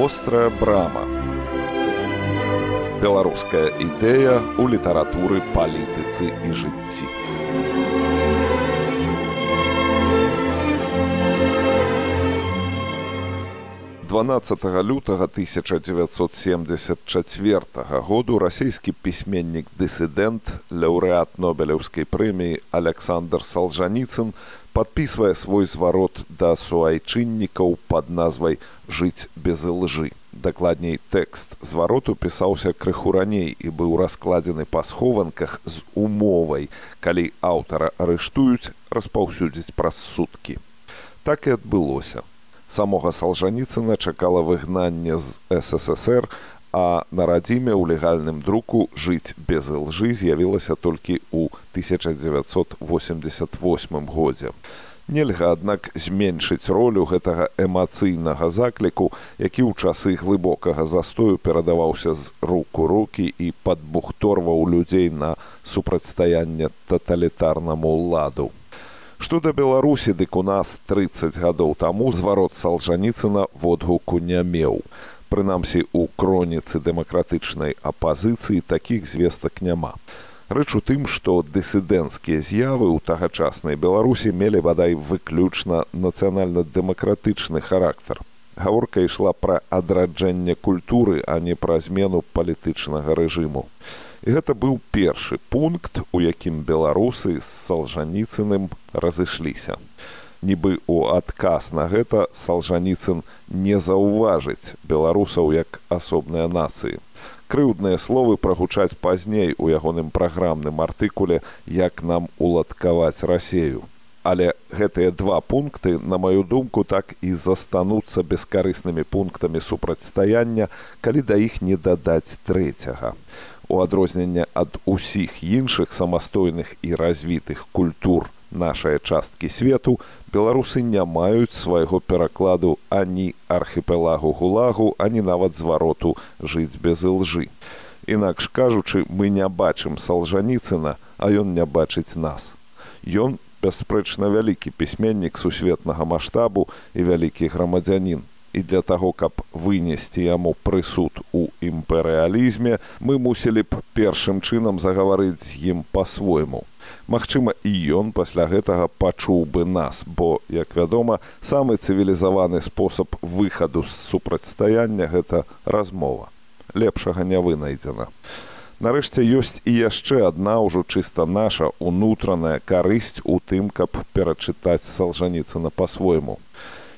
вострая брама. Беларуская ідэя ў літаратуры палітыцы і жыцці. 12 лютага 1974 году расійскі пісьменнік дысідэнт лаўрэат нобелеўскай прэміі александр салжаніцын падпісвае свой зварот да суайчыннікаў пад назвай жыць без лжы. Дакладней тэкст звароту пісаўся крыху раней і быў раскладзены па схованках з умовай. Калі аўтара арыштуюць распаўсюдзіць праз суткі. Так і адбылося. Самога салжаніцына чакала выгнанне з ссср а на радзіме ў легальным друку жыць без лжы з'явілася толькі ў 1988 годзе нельга аднак зменшыць ролю гэтага эмацыйнага закліку які ў часы глыбокага застою перадаваўся з руку рукі і падбухторваў людзей на супрацьстаянне таталітарнаму ладу Што да Беларусі, дык у нас 30 гадоў таму зварот салжаніцына водгуку не меў. Прынамсі, у кроніцы дэмакратычнай апазіцыі такіх звестак няма. Рэч у тым, што дысідэнцкія з'явы ў тагачаснай Беларусі мелі бадай выключна нацыянальна-дэмакратычны характар. Гаворка ішла пра адраджэнне культуры, а не пра змену палітычнага рэжыму. І гэта быў першы пункт, у якім беларусы з салжаніцыным разышліся. Нібы у адказ на гэта салжаніцын не заўважыць беларусаў як асобныя нацыі. Крыўдныя словы прагучаць пазней у ягоным праграмным артыкуле, як нам уладкаваць рассею. Але гэтыя два пункты, на маю думку, так і застануцца бескарыснымі пунктамі супрацьстаяння, калі да іх не дадаць трэцяга у адрозненне ад усіх іншых самастойных і развітых культур нашай часткі свету беларусы не маюць свайго перакладу ані архіпелагу гулагу ані нават звароту жыць без лжы інакш кажучы мы не бачым салжаніцына а ён не бачыць нас. Ён бясспрэчна вялікі пісьменнік сусветнага маштабу і вялікі грамадзянін. І для таго, каб вынесці яму прысуд у імперыялізме, мы мусілі б першым чынам загаварыць з ім па-свойму. Магчыма, і ён пасля гэтага пачуў бы нас, бо, як вядома, самы цывілізаваны спосаб выхаду з супрацьстаяння гэта размова. Лепшага не вынайдзена. Нарэшце ёсць і яшчэ адна ўжо чыста наша унутраная карысць у тым, каб перачытаць салжаніцына па-свойму.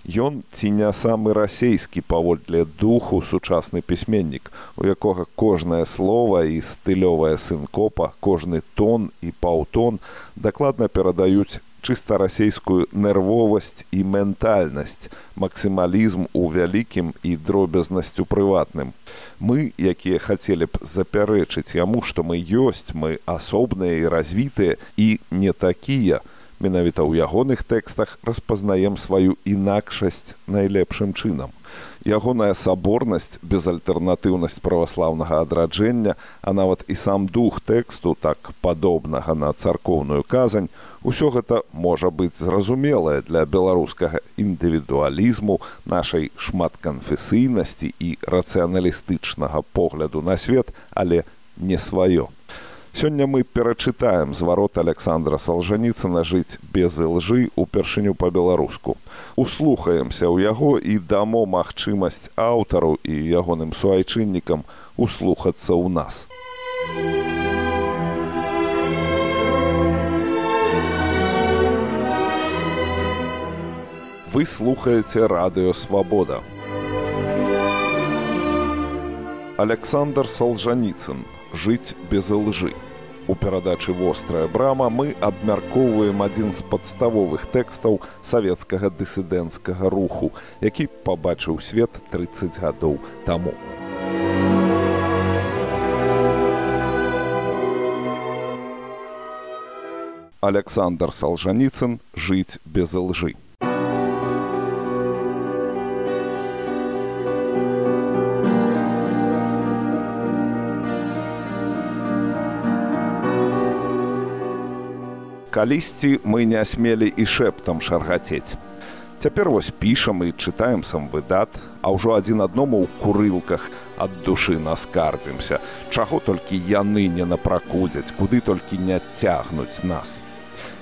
Ён ці не самы расейскі паводле духу сучасны пісьменнік, у якога кожнае слова і стылёвая сынкопа, кожны тон і паўтон дакладна перадаюць чыста расейскую нервовасць і ментальнасць, максімалізм у вялікім і дробязнасць у прыватным. Мы, якія хацелі б запярэчыць яму, што мы ёсць, мы асобныя і развітыя і не такія, менавіта ў ягоных тэкстах распазнаем сваю інакшасць найлепшым чынам. Ягоная саборнасць, безальтэрнатыўнасць праваслаўнага адраджэння, а нават і сам дух тэксту так падобнага на царкоўную казань, усё гэта можа быць зразумелае для беларускага індывідуалізму, нашай шматканфесійнасці і рацыяналістычнага погляду на свет, але не сваё. Сёння мы перачытаем зварот Александра Салжаніцына жыць без лжы упершыню па-беларуску. Услухаемся ў яго і дамо магчымасць аўтару і ягоным суайчыннікам услухацца ў нас. Вы слухаеце радыёвабода. Александр Салжаніцын жыць без лжы. У перадачы вострая брама мы абмяркоўваем адзін з падставовых тэкстаў савецкага дысідэнцкага руху, які пабачыў свет 30 гадоў таму. Александр Салжаніцын жыць без лжы. Калісьці мы не смелі і шэптам шаргацець. Цяпер вось пішам і чытаем сам выдат, а ўжо адзін адному ў курылках ад душы наскардзімся, чаго толькі яны не напракудзяць, куды толькі не цягнуць нас.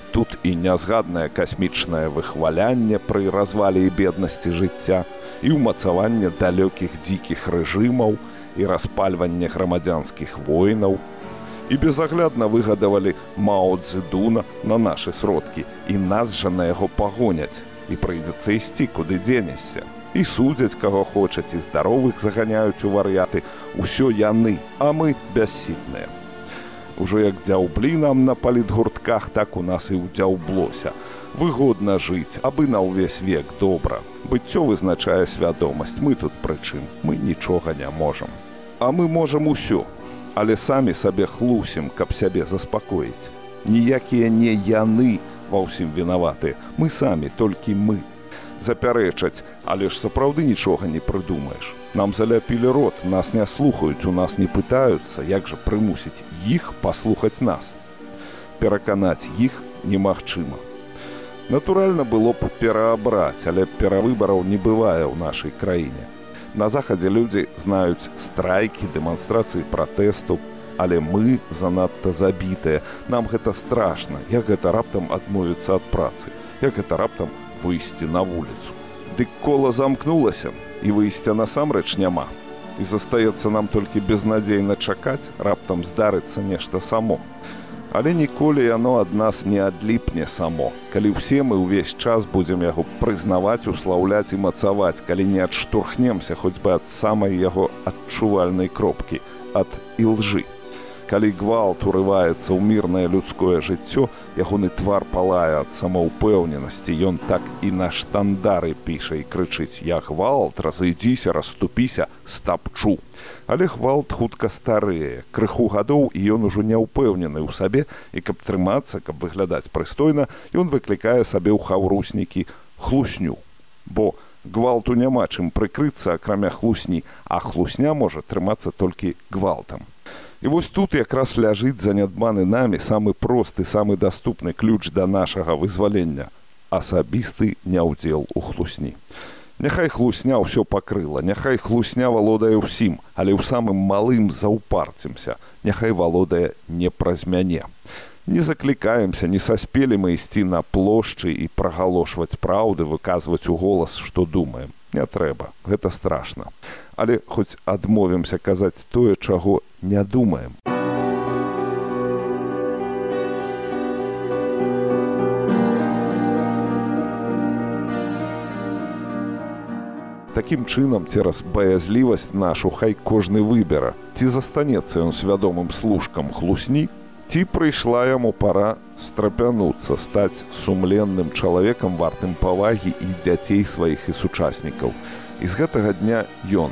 Тут і нязгаднае касмічнае выхвалянне пры развалі і беднасці жыцця і ўмацаванне далёкіх дзікіх рэжымаў і распальванне грамадзянскіх войнаў, і безаглядна выгадавалі маудзедуна на нашы сродкі. І нас жа на яго пагоняць. І прыйдзецца ісці куды дзенешся. І судзяць каго хочаць і здаровых заганяюць у вар'яты. Усё яны а мы бяссільныя. Ужо як дзяўблі нам на палітгуртках так у нас і ўдзяўблося выгодна жыць абы на ўвесь век добра. Быццё вызначае свядомасць. Мы тут прычым мы нічога не можам. А мы можам усё але самі сабе хлусім каб сябе заспакоіць. Ніякія не яны ва ўсім вінаваты. Мы самі толькі мы. Запярэчаць але ж сапраўды нічога не прыдумаеш. Нам заляпілі рот нас не слухаюць у нас не пытаюцца як жа прымусіць іх паслухаць нас. Пераканаць іх немагчыма. Натуральна было б пераабраць але перавыбараў не бывае ў нашай краіне на захадзе людзі знаюць страйкі дэманстрацыі пратэсту але мы занадта забітыя. Нам гэта страшна. Як гэта раптам адмовіцца ад працы? Як гэта раптам выйсці на вуліцу? Дык кола замкнулася і выйсця насамрэч няма. І застаецца нам толькі безнадзейна чакаць раптам здарыцца нешта само але ніколі яно ад нас не адліпне само. Калі ўсе мы ўвесь час будзем яго прызнаваць услаўляць і мацаваць калі не адштурхнемся хоць бы ад самай яго адчувальнай кропкі ад ілжы калі гвалт урываецца ў мірнае людское жыццё ягоны твар палае ад самаўпэўненасці. Ён так і на штандары піша і крычыць я гвалт разыдзіся расступіся стапчу але гвалт хутка старэе. Крыху гадоў і ён ужо не ўпэўнены ў сабе і каб трымацца каб выглядаць прыстойна ён выклікае сабе ў хаўруснікі хлусню. Бо гвалту няма чым прыкрыцца акрамя хлусні а хлусня можа трымацца толькі гвалтам І вось тут якраз ляжыць занядбаны намі самы просты самы даступны ключ да нашага вызвалення асабісты няўдзел у хлусні. Няхай хлусня ўсё пакрыла, няхай хлусня валодае ўсім, але ў самым малым заўпарцімся, няхай валодае не праз мяне. Не заклікаемся, не саспелі мы ісці на плошчы і прагалошваць праўды, выказваць у голас, што думаем. Не трэба, гэта страшна але хоць адмовімся казаць тое, чаго не думаем. Такім чынам цераз баязлівасць нашу хай кожны выбера, ці застанецца ён свядомым служкам хлусні, ці прыйшла яму пара страпянуцца, стаць сумленным чалавекам вартым павагі і дзяцей сваіх і сучаснікаў. І з гэтага дня ён,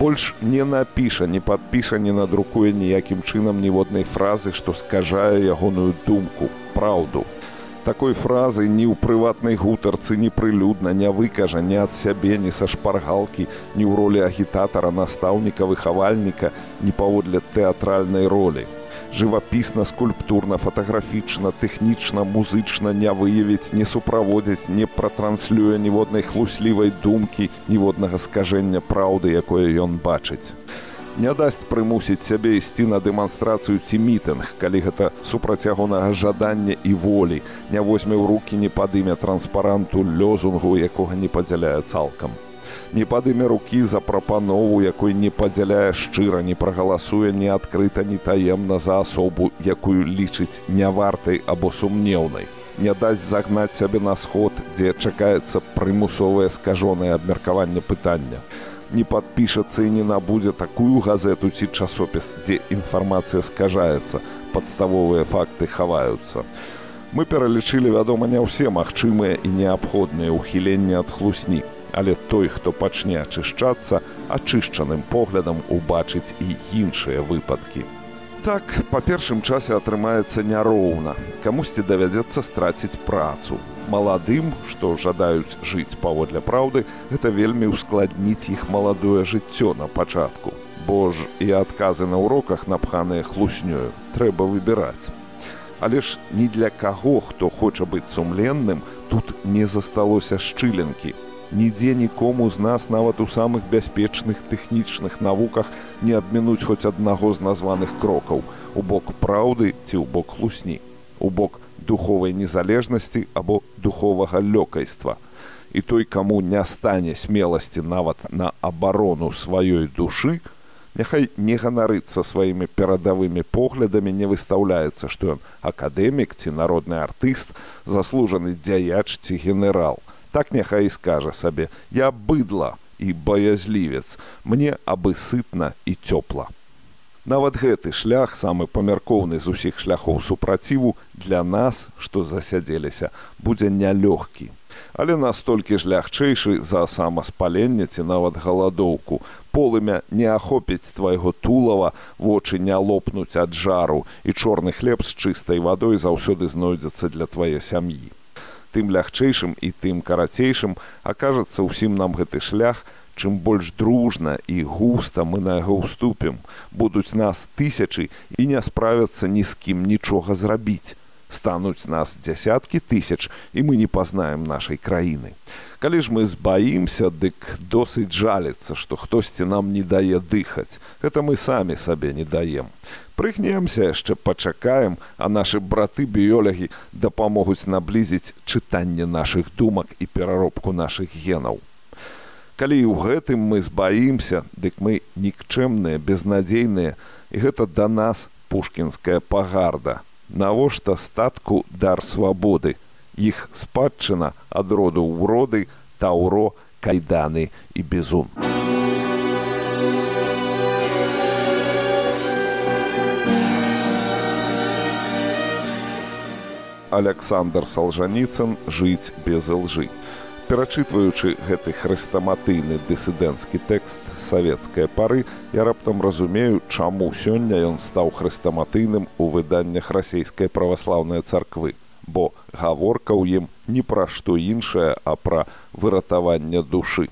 больш не напіша не падпіша не надрукуе ніякім чынам ніводнай фразы што скажае ягоную думку праўду. Такой фразы ні ў прыватнай гутарцы не прылюдна не выкажа не ад сябе не са шпаргалкі ні ў ролі агітатара настаўніка выхавальніка не паводле тэатральнай ролі жывапісна скульптурна фатаграфічна тэхнічна музычна не выявіць не суправодзіць не пратранслюе ніводнай хлуслівай думкі ніводнага скажэння праўды якое ён бачыць. Не дасць прымусіць сябе ісці на дэманстрацыю ці мітынг калі гэта супрацягонага жадання і волі. Не возьме ў руки не падыме транспаранту лёзунгу якога не падзяляе цалкам не падыме рукі за прапанову, якой не падзяляе шчыра, не прагаласуе ні адкрыта, ні таемна за асобу, якую лічыць нявартай або сумнеўнай. Не дасць загнаць сябе на сход, дзе чакаецца прымусовае скажонае абмеркаванне пытання. Не падпішацца і не набудзе такую газету ці часопіс, дзе інфармацыя скажаецца, падставовыя факты хаваюцца. Мы пералічылі, вядома, не ўсе магчымыя і неабходныя ўхіленні ад хлусні але той, хто пачне ачышчацца, ачышчаным поглядам убачыць і іншыя выпадкі. Так, па першым часе атрымаецца няроўна. Камусьці давядзецца страціць працу. Маладым, што жадаюць жыць паводле праўды, гэта вельмі ўскладніць іх маладое жыццё на пачатку. Бо ж і адказы на уроках напханыя хлуснёю трэба выбіраць. Але ж ні для каго, хто хоча быць сумленным, тут не засталося шчыленкі. Нідзе нікому з нас нават у самых бяспечных тэхнічных навуках не абмінуць хоць аднаго з названых крокаў у бок праўды ці ў бок хлусні, у бок духовай незалежнасці або духовага лёкайства. І той, каму не стане смеласці нават на абарону сваёй душы, няхай не ганарыцца сваімі перадавымі поглядамі не выстаўляецца што ён акадэмік ці народны артыст заслужаны дзяяч ці генерал так няхай і скажа сабе я быдла і баязлівец мне абы сытна і цёпла нават гэты шлях самы памяркоўны з усіх шляхоў супраціву для нас што засядзеліся будзе нялёгкі. Але настолькі ж лягчэйшы за самаспаленне ці нават галадоўку. Полымя не ахопіць твайго тулава вочы не лопнуць ад жару і чорны хлеб з чыстай вадой заўсёды знойдзецца для твае сям'і тым лягчэйшым і тым карацейшым акажацца ўсім нам гэты шлях чым больш дружна і густа мы на яго ўступім будуць нас тысячы і не справяцца ні з кім нічога зрабіць стануць нас дзясяткі тысяч і мы не пазнаем нашай краіны. Калі ж мы збаімся, дык досыць жаліцца, што хтосьці нам не дае дыхаць. Гэта мы самі сабе не даем. Прыгнемся яшчэ пачакаем, а нашы браты біёлягі дапамогуць наблізіць чытанне нашых думак і пераробку нашых генаў. Калі ў гэтым мы збаімся, дык мы нікчэмныя, безнадзейныя, і гэта да нас пушкінская пагарда. Навошта статку дар свабоды? Іх спадчына ад роду ўроды таўро кайданы і безум александр салжаніцын жыць без лжы перачытваючы гэты хрыстаматыйны дысідэнцкі тэкст савецкай пары я раптам разумею чаму сёння ён стаў хрыстаматыйным у выданнях расійскай праваслаўнай царквы бо гаворка ў ім ні пра што іншае а пра выратаванне душы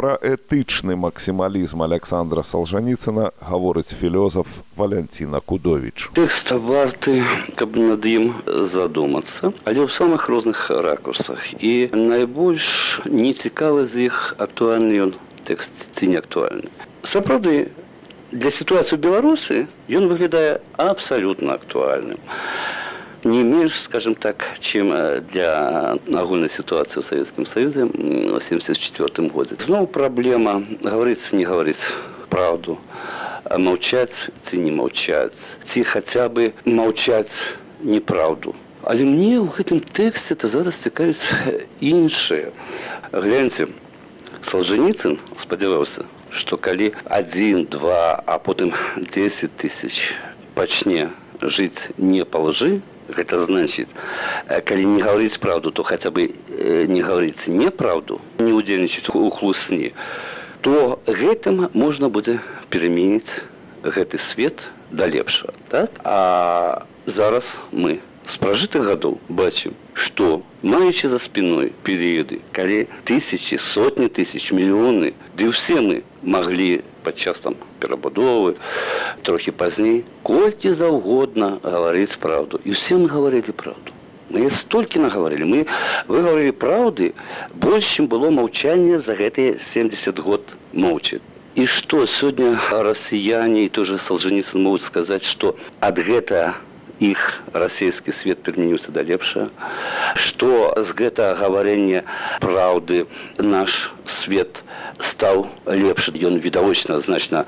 пра этычны максімалізм александра салжаніцына гаворыць філёзаф валянціна кудовіч тэкста варты каб над ім задумацца. Але ў самых розных ракурсах. І найбольш нецікавы з іх актуальны ён тэкст ці не актуальны. Сапраўды для сітуацыі беларусы ён выглядае абсалютна актуальным. а не меньше, скажем так, чем э, для огульной ситуации в Советском Союзе в 1974 году. Снова проблема говорится, не говорить правду, молчать, ці не молчать, ці хотя бы молчать неправду. Але мне ў гэтым тэксце это зараз цікавіць іншае. Гляньце, Солженіцын спадзяваўся, што калі адзін, два, а потым 10 тысяч пачне жыць не па лжы, гэта значит э, калі не гаварыць правду то хаця бы э, не гаварыць неправду не удзельнічаць у хлусні то гэтым можна будзе пераменіць гэты свет да лепшага так? А зараз мы з пражытых гадоў бачым што маючы за спіной перыяды калі тысячи сотні тысяч мільёны ды ўсе мы маглі падчас там перабудовы трохі пазней колькі заўгодна гаварыць праўду і ўсе мы гаварылі праўду мы столькі нагаварылі мы выгаварылі праўды больш чым было маўчанне за гэтыя 70 год моўчыць і што сёння расіяне і тоже салжаніцын могуць сказаць што ад гэтага іх расійскі свет перамяніўся да лепша што з гэта гаварэння праўды наш свет стаў лепшы ён відавочна значна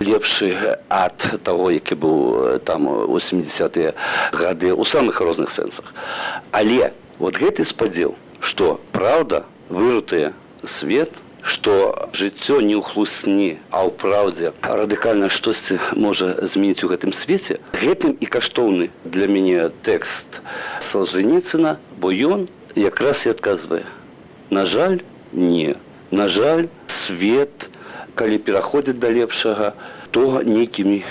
лепшы ад таго які быў там 80 гады ў самых розных сэнсах але вот гэты спадзел што праўда вырутыя свет у што жыццё не ў хлусні, а ў праўдзе радыкальна штосьці можа змяніць у гэтым свеце. Гэтым і каштоўны для мяне тэкст Салжаніцына, бо ён якраз і адказвае. На жаль, не. На жаль, свет, калі пераходзіць да лепшага, то нейкімі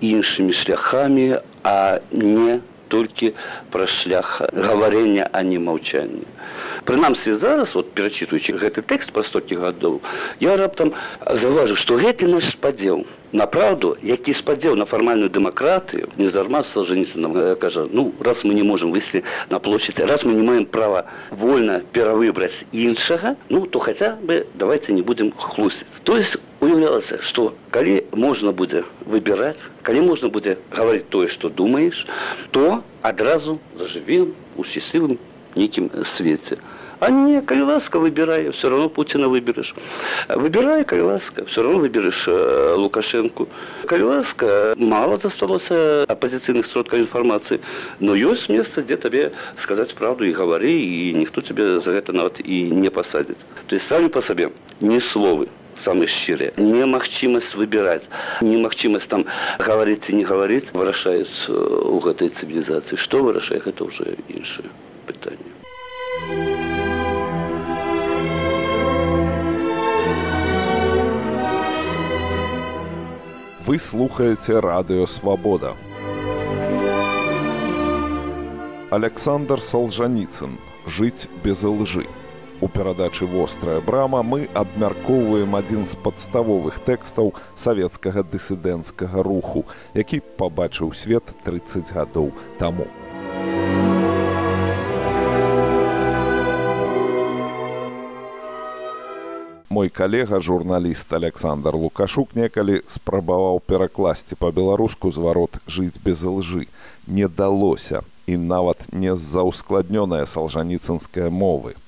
іншымі шляхамі, а не толькі пра шлях гаварення, а не маўчання. Прынамсі зараз вот перачытваючы гэты тэкст па стокі гадоў я раптам заўважу што гэты наш спадзел на правду, які спадзеў на фармальную дэмакратыю, незарма Солженіцынам э, кажа, ну раз мы не можем выйсці на площадь, раз мы не маем права вольна перавыбраць іншага, ну то хаця бы давайте не будем хлусіць. То есть уяўлялася, што калі можна будзе выбіраць, калі можна будзе гаварыць тое, што думаеш, то адразу зажывем у счаслівым нейкім свеце. Не, коли ласка, выбирай, все равно Путина выберешь. Выбирай, коли ласка, все равно выберешь э, Лукашенку. Коли ласка, мало засталось оппозиционных сродков информации, но есть место, где тебе сказать правду и говори, и никто тебе за это нават и не посадит. То есть сами по себе не словы, самые щирые. Немагчимость выбирать, немагчимость там говорить и не говорить вырашается у этой цивилизации. Что вырашает, это уже иншее питание. Вы слухаеце радыё свабода. Александр Салжаніцын жыць без лжы. У перадачы вострая брама мы абмяркоўваем адзін з падставовых тэкстаў савецкага дысідэнцкага руху, які пабачыў свет 30 гадоў таму. Мой калега журналіст александр лукашук некалі спрабаваў перакласці па-беларуску зварот жыць без лжы не далося. І нават не з-за ўскладнёная салжаніцынская мовы.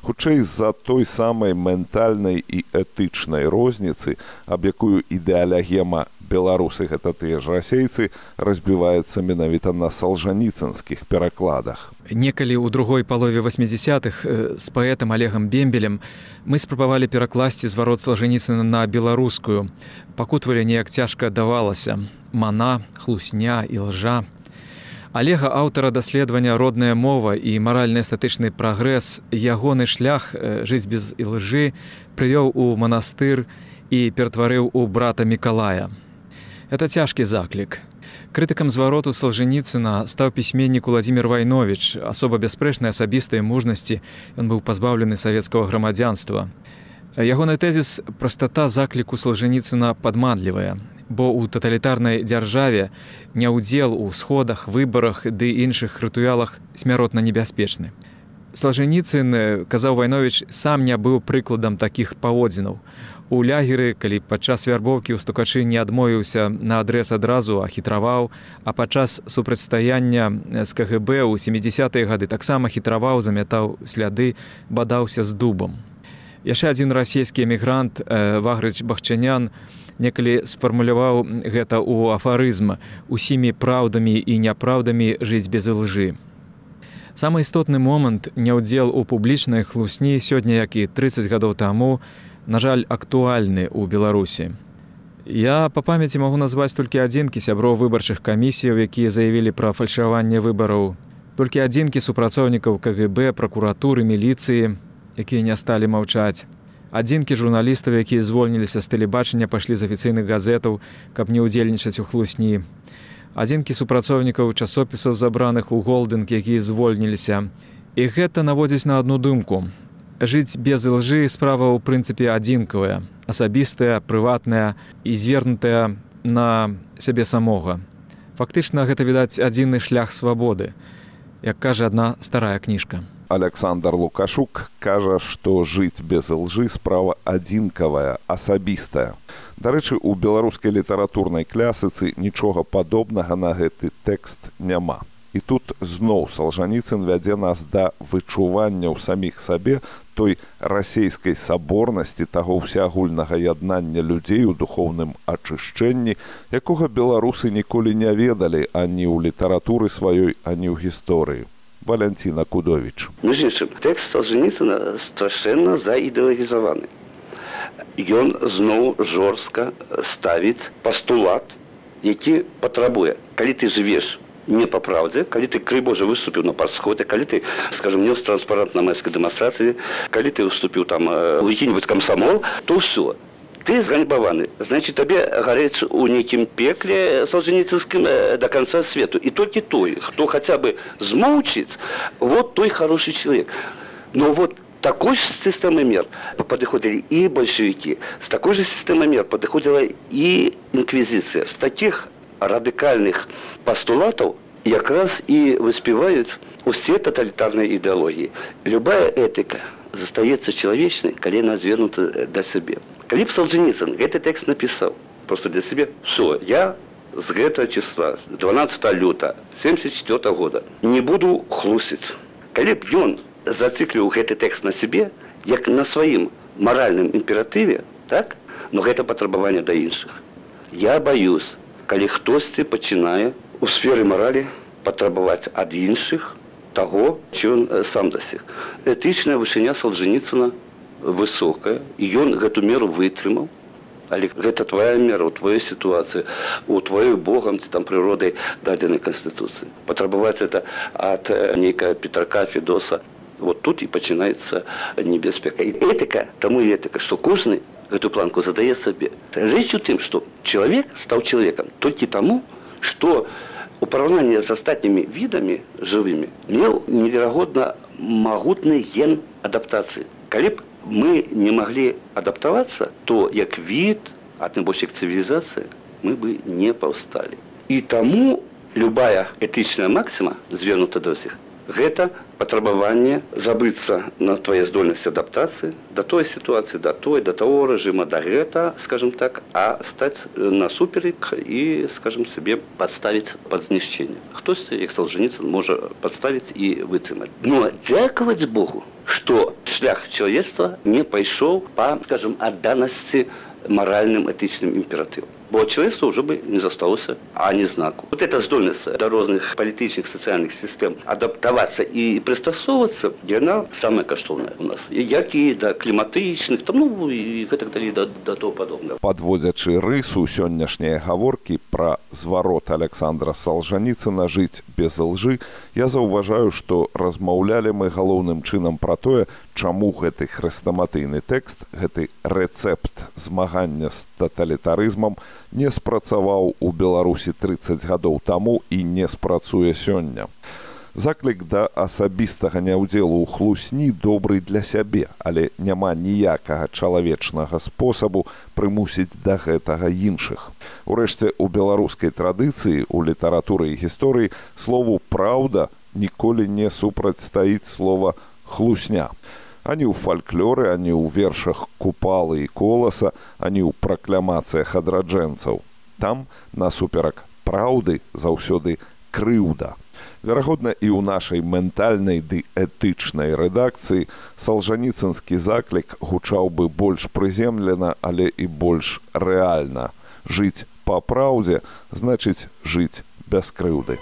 Хутчэй з-за той самай ментальнай і этычнай розніцы аб якую ідэалягема беларусы гэта тыя ж расейцы разбіваецца менавіта на салжаніцынскіх перакладах. Некалі ў другой палове 80-х з паэтам олегам бембелем мы спрабавалі перакласці зварот салжаніцына на беларускую. Пакутвалі неяк цяжка давалася. Мана хлусня і лжа. Олега аўтара даследавання родная мова і маральны эстатычны прагрэс ягоны шлях жыць без ілжы прывёў у манастыр і ператварыў у брата мікалая Это цяжкі заклік. Крытыкам звароту Салжаніцына стаў пісьменнік Владзімир Вайнович, асоба бяспрэчнай асабістай мужнасці, ён быў пазбаўлены савецкага грамадзянства. Ягоны тэзіс прастата закліку Салжаніцына падманлівая, бо ў таталітарнай дзяржаве няўдзел у сходах, выбарах ды іншых рытуялах смяротна небяспечны. Салжаніцын, казаў Вайнович, сам не быў прыкладам такіх паводзінаў. У лягеры калі падчас вярбоўкі ў стукачы не адмовіўся на адрэс адразу а хітраваў а падчас супрацьстаяння з кгб у 70-е гады таксама хітраваў замятаў сляды бадаўся з дубам. Яшчэ адзін расійскі эмігрант вагрыч бахчанян некалі сфармуляваў гэта ў афарызм. Усімі праўдамі і няпраўдамі жыць без лжы самы істотны момант няўдзел у публічнай хлусні сёння як і 30 гадоў таму на жаль актуальны ў беларусі. Я па памяці магу назваць толькі адзінкі сяброў выбарчых камісіяў якія заявілі пра фальшаванне выбараў. Толькі адзінкі супрацоўнікаў кгб пракуратуры міліцыі якія не сталі маўчаць адзінкі журналістаў якія звольніліся з тэлебачання пашлі з афіцыйных газетаў каб не ўдзельнічаць у хлусні. Адзінкі супрацоўнікаў часопісаў забраных у голдынг якія звольніліся. І гэта наводзіць на адну думку. Жыць без лжы справа ў прынцыпе адзінкавая асабістая прыватная і звернутая на сябе самога. Фактычна гэта відаць адзіны шлях свабоды як кажа адна старая кніжка александр лукашук кажа што жыць без лжы справа адзінкавая асабістая дарэчы у беларускай літаратурнай клясыцы нічога падобнага на гэты тэкст няма і тут зноў салжаніцын вядзе нас да вычування ў саміх сабе той расійскай саборнасці таго ўсеагульнага яднання людзей у духоўным ачышчэнні, якога беларусы ніколі не ведалі ані ў літаратуры сваёй, ані ў гісторыі. Валянціна Кудовіч. іншым тэкст Салжаніцына страшэнна заідэалагізаваны. Ён зноў жорстка ставіць пастулат, які патрабуе. Калі ты жывеш не по правде, калі ты кры Божа выступіў на падсходе, калі ты скажем нес транспарант на майскай дэманстрацыі, калі ты выступіў там у які-нибудь камсамол, то ўсё ты зганьбаваны значит табе гарэць у нейкім пекле салженіцынскім до конца свету і толькі той хто хаця бы змоўчыць вот той хороший человек но вот такой же системой мер подходили и большевики, с такой же системой мер подходила и инквизиция. С таких радикальных постулатов как раз и воспевают все тоталитарные идеологии. Любая этика застается человечной, колено звернута до себе. Калип Солженицын этот текст написал просто для себя. Все, я с этого числа, 12 люта 74 года, не буду хлусить. Калип, ён зацикліў гэты тэкст на сябе як на сваім маральным імператыве так но гэта патрабаванне да іншых я баюсь калі хтосьці пачынае у сферы маралі патрабаваць ад іншых таго ці ён сам дасег этычная вышыня салжаніцына высокая і ён гэту меру вытрымаў але гэта твоя мера у твоей сітуацыі у твоёй богам ці там прыродай дадзенай канстытуцыі патрабаваць это ад нейкая петрака федоса вот тут и начинается небеспека. И этика, тому и этика, что кожный эту планку задает себе. Речь о том, что человек стал человеком только тому, что у поравнания с остальными видами живыми имел невероятно могутный ген адаптации. Коли мы не могли адаптоваться, то как вид, а тем больше цивилизации, мы бы не повстали. И тому любая этичная максима, звернута до всех, гэта патрабаванне забыцца на твае здольнасці адаптацыі да той сітуацыі да той да таго рэжыма да гэта скажем так а стаць насуперек і скажем сабе падставіць пад знішчэнне хтосьці як салжаніца можа падставіць і вытрымаць но дзякаваць Богу што шлях чалавецтва не пайшоў па скажем адданасці маральным этычным імператывам бо человечество уже бы не засталося ані знаку. Вот эта здольность до розных палітычных сацыяльных сістэм адаптавацца і прыстасоўвацца яна самая каштоўная у нас як і да кліматычных там ну і гэтак далей да, да того падобна подводзячы рысу сённяшняй гаворкі пра зварот александра салжаніцына жыць без лжы я заўважаю што размаўлялі мы галоўным чынам пра тое чаму гэты хрэстаматыйны тэкст гэты рэцэпт змагання з таталітарызмам не спрацаваў у беларусі 30 гадоў таму і не спрацуе сёння? Заклік да асабістага няўдзелу ў хлусні добрый для сябе але няма ніякага чалавечнага спосабу прымусіць да гэтага іншых. Урэшце у беларускай традыцыі у літаратуры і гісторыі слову праўда ніколі не супрацьстаіць слова хлусня ані ў фальклоры, ані ў вершах купалы і коласа, ані ў пракламацыях адраджэнцаў. Там насуперак праўды заўсёды крыўда. Верагодна, і ў нашай ментальнай ды этычнай рэдакцыі салжаніцынскі заклік гучаў бы больш прыземлена, але і больш рэальна. Жыць па праўдзе значыць жыць без крыўды.